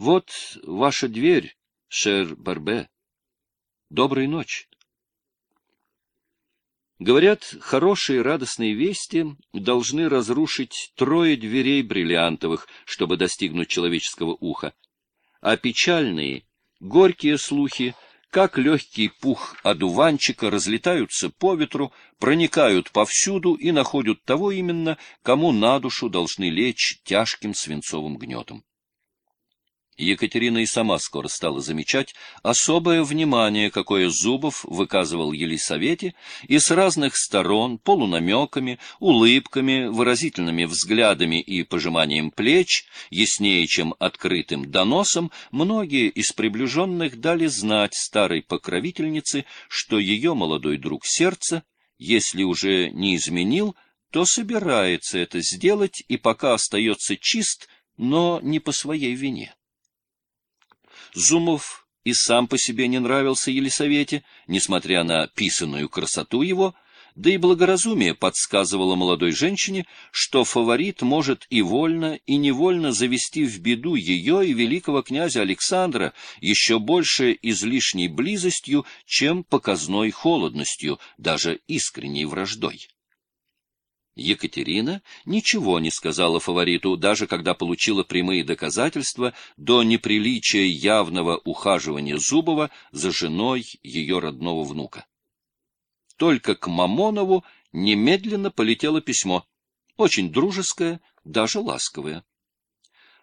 Вот ваша дверь, шер Барбе. Доброй ночи. Говорят, хорошие радостные вести должны разрушить трое дверей бриллиантовых, чтобы достигнуть человеческого уха. А печальные, горькие слухи, как легкий пух одуванчика, разлетаются по ветру, проникают повсюду и находят того именно, кому на душу должны лечь тяжким свинцовым гнетом. Екатерина и сама скоро стала замечать особое внимание, какое Зубов выказывал Елисавете, и с разных сторон, полунамеками, улыбками, выразительными взглядами и пожиманием плеч, яснее, чем открытым доносом, многие из приближенных дали знать старой покровительнице, что ее молодой друг сердца, если уже не изменил, то собирается это сделать и пока остается чист, но не по своей вине. Зумов и сам по себе не нравился Елисавете, несмотря на писанную красоту его, да и благоразумие подсказывало молодой женщине, что фаворит может и вольно, и невольно завести в беду ее и великого князя Александра еще больше излишней близостью, чем показной холодностью, даже искренней враждой. Екатерина ничего не сказала фавориту, даже когда получила прямые доказательства до неприличия явного ухаживания Зубова за женой ее родного внука. Только к Мамонову немедленно полетело письмо, очень дружеское, даже ласковое.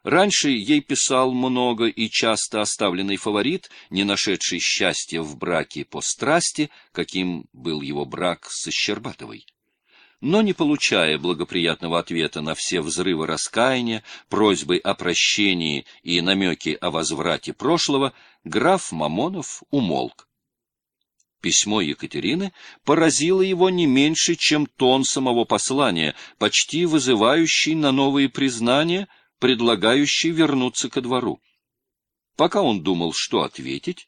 Раньше ей писал много и часто оставленный фаворит, не нашедший счастья в браке по страсти, каким был его брак со Щербатовой но не получая благоприятного ответа на все взрывы раскаяния, просьбы о прощении и намеки о возврате прошлого, граф Мамонов умолк. Письмо Екатерины поразило его не меньше, чем тон самого послания, почти вызывающий на новые признания, предлагающий вернуться ко двору. Пока он думал, что ответить,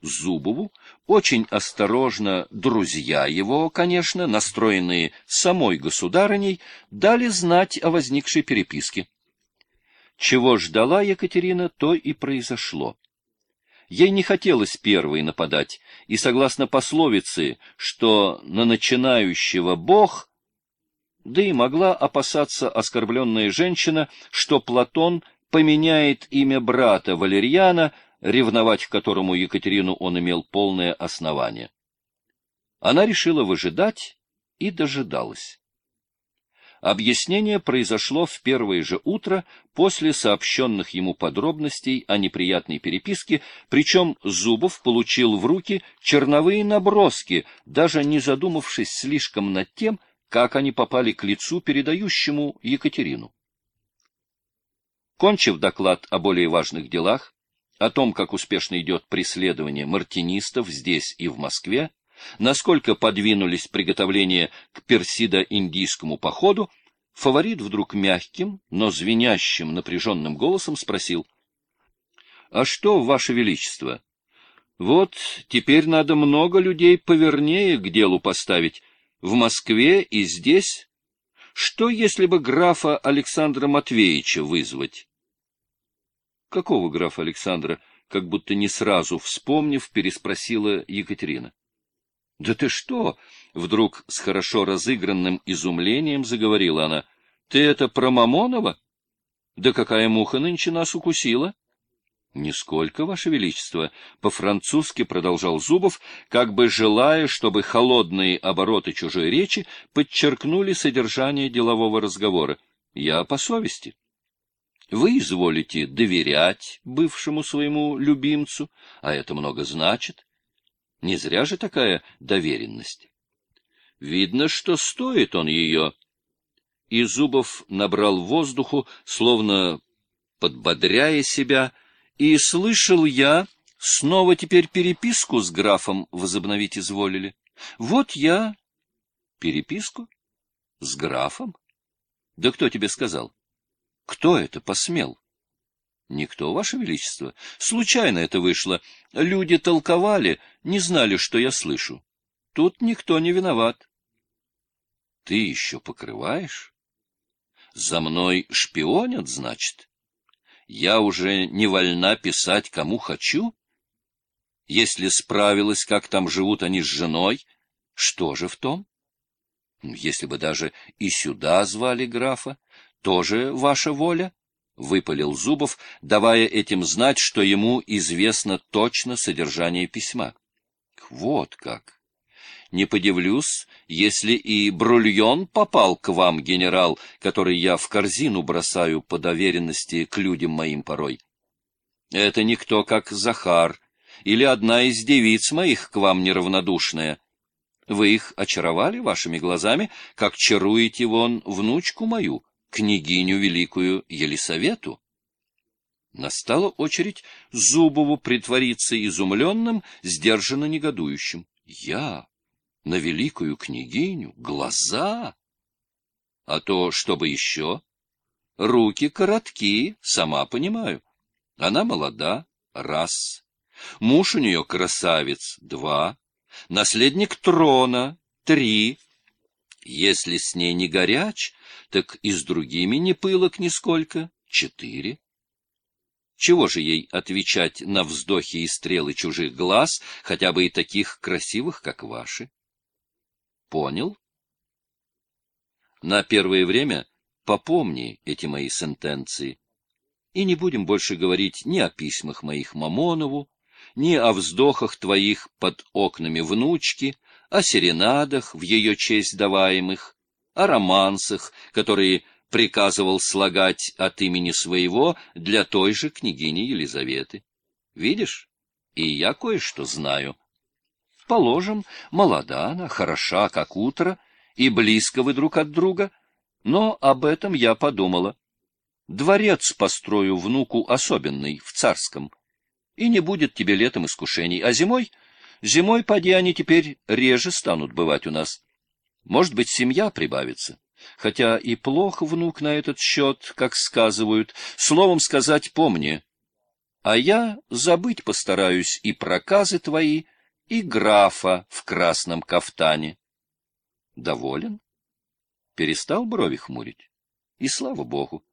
Зубову, очень осторожно друзья его, конечно, настроенные самой государыней, дали знать о возникшей переписке. Чего ждала Екатерина, то и произошло. Ей не хотелось первой нападать, и, согласно пословице, что на начинающего Бог, да и могла опасаться оскорбленная женщина, что Платон поменяет имя брата Валерьяна ревновать к которому Екатерину он имел полное основание. Она решила выжидать и дожидалась. Объяснение произошло в первое же утро после сообщенных ему подробностей о неприятной переписке, причем Зубов получил в руки черновые наброски, даже не задумавшись слишком над тем, как они попали к лицу, передающему Екатерину. Кончив доклад о более важных делах, о том, как успешно идет преследование мартинистов здесь и в Москве, насколько подвинулись приготовления к персидо-индийскому походу, фаворит вдруг мягким, но звенящим напряженным голосом спросил, «А что, Ваше Величество? Вот теперь надо много людей повернее к делу поставить, в Москве и здесь. Что, если бы графа Александра Матвеевича вызвать?» Какого графа Александра? Как будто не сразу вспомнив, переспросила Екатерина. — Да ты что? — вдруг с хорошо разыгранным изумлением заговорила она. — Ты это про Мамонова? Да какая муха нынче нас укусила? — Нисколько, Ваше Величество, — по-французски продолжал Зубов, как бы желая, чтобы холодные обороты чужой речи подчеркнули содержание делового разговора. Я по совести. — вы изволите доверять бывшему своему любимцу, а это много значит. Не зря же такая доверенность. Видно, что стоит он ее. И Зубов набрал воздуху, словно подбодряя себя, и слышал я, снова теперь переписку с графом возобновить изволили. Вот я... Переписку? С графом? Да кто тебе сказал? Кто это посмел? Никто, Ваше Величество. Случайно это вышло. Люди толковали, не знали, что я слышу. Тут никто не виноват. Ты еще покрываешь? За мной шпионят, значит? я уже не вольна писать, кому хочу? Если справилась, как там живут они с женой, что же в том? Если бы даже и сюда звали графа, тоже ваша воля? — выпалил Зубов, давая этим знать, что ему известно точно содержание письма. — Вот как! Не подивлюсь, если и брульон попал к вам, генерал, который я в корзину бросаю по доверенности к людям моим порой. Это никто, как Захар, или одна из девиц моих к вам неравнодушная. Вы их очаровали вашими глазами, как чаруете вон внучку мою, княгиню великую Елисавету? Настала очередь Зубову притвориться изумленным, сдержанно негодующим. Я на великую княгиню глаза? А то, чтобы еще? Руки коротки, сама понимаю. Она молода, раз. Муж у нее красавец, два наследник трона — три. Если с ней не горяч, так и с другими не пылок нисколько — четыре. Чего же ей отвечать на вздохи и стрелы чужих глаз, хотя бы и таких красивых, как ваши? Понял? На первое время попомни эти мои сентенции, и не будем больше говорить ни о письмах моих Мамонову, ни о вздохах твоих под окнами внучки, о серенадах в ее честь даваемых, о романсах, которые приказывал слагать от имени своего для той же княгини Елизаветы. Видишь, и я кое-что знаю. Положим, молода она, хороша, как утро, и близко вы друг от друга, но об этом я подумала. Дворец построю внуку особенный, в царском, и не будет тебе летом искушений. А зимой? Зимой, поди, они теперь реже станут бывать у нас. Может быть, семья прибавится. Хотя и плохо внук на этот счет, как сказывают. Словом сказать, помни. А я забыть постараюсь и проказы твои, и графа в красном кафтане. Доволен? Перестал брови хмурить. И слава богу.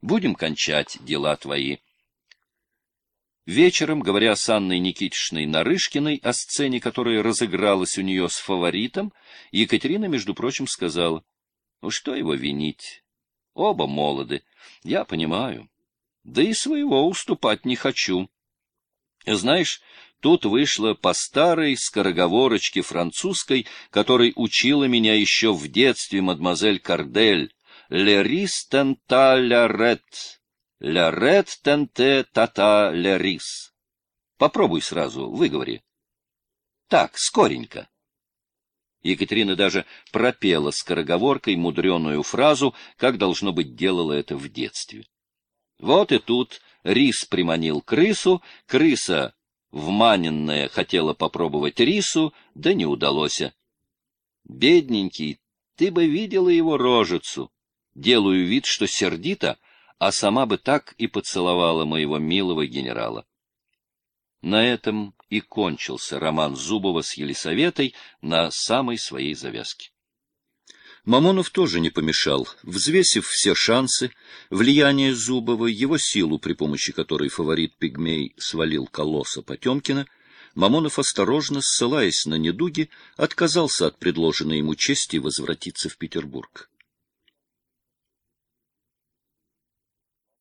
Будем кончать дела твои. Вечером, говоря с Анной Никитичной Нарышкиной о сцене, которая разыгралась у нее с фаворитом, Екатерина, между прочим, сказала, «Ну что его винить? Оба молоды, я понимаю. Да и своего уступать не хочу. Знаешь, тут вышла по старой скороговорочке французской, которой учила меня еще в детстве мадемуазель Кардель, «Ле рис тента ля рет», «Ля ред тенте тата ля рис». Попробуй сразу, выговори. Так, скоренько. Екатерина даже пропела скороговоркой мудреную фразу, как, должно быть, делала это в детстве. Вот и тут рис приманил крысу, крыса вманенная хотела попробовать рису, да не удалось. Бедненький, ты бы видела его рожицу. Делаю вид, что сердито, а сама бы так и поцеловала моего милого генерала. На этом и кончился роман Зубова с Елисаветой на самой своей завязке. Мамонов тоже не помешал, взвесив все шансы, влияние Зубова, его силу, при помощи которой фаворит Пигмей свалил колосса Потемкина, Мамонов, осторожно, ссылаясь на недуги, отказался от предложенной ему чести возвратиться в Петербург.